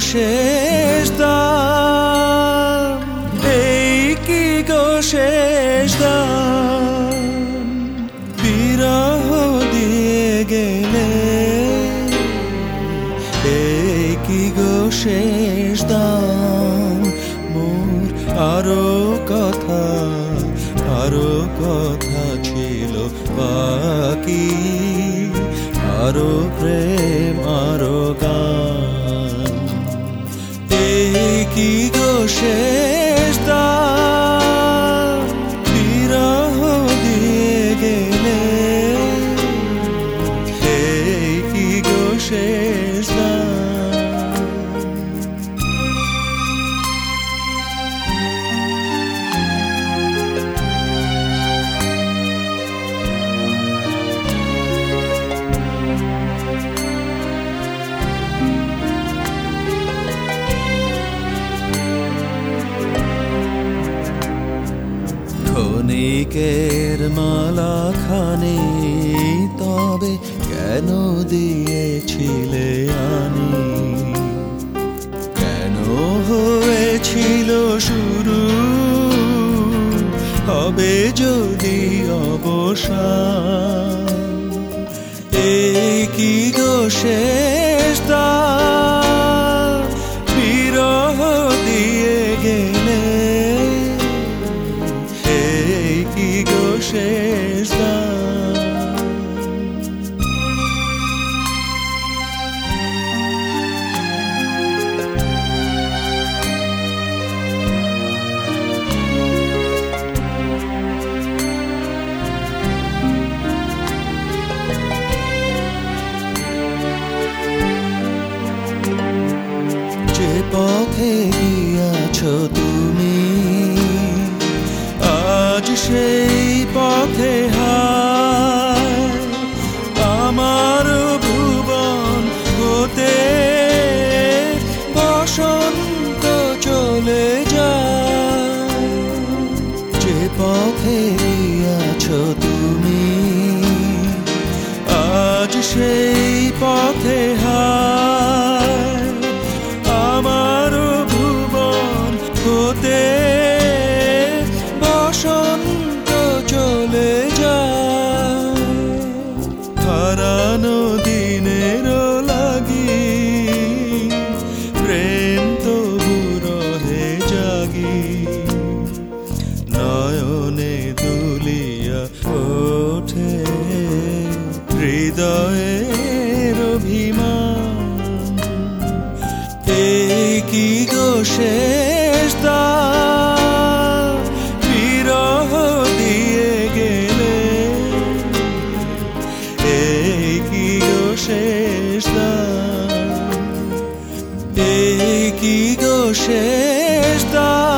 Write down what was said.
শেষ দাম? এই কি গো শেষ বিরহ দিয়ে গেলে এই কি গো শেষ মোর আরও কথা আরও কথা ছিল বাকি। আরও প্রেম, আরও এই কি গো ক্ষণিকের মালা খানি, তবে কেন দিয়েছিলে আনি? কেন হয়েছিল শুরু? হবে যদি অবসান? এই কি গো পথে গিয়াছ তুমি। আজ সেই পথে আমার ভুবন হতে বসন্ত চলে যায়। যে পথে গিয়াছ তুমি, আজ সেই পথে হায় বসন্ত চলে যায়। হারানো দিনের লাগি, প্রেম তো রহে জাগি। নয়নে দুলিয়া ওঠে হৃদয়ের অভিমান। কি সে roșești, dar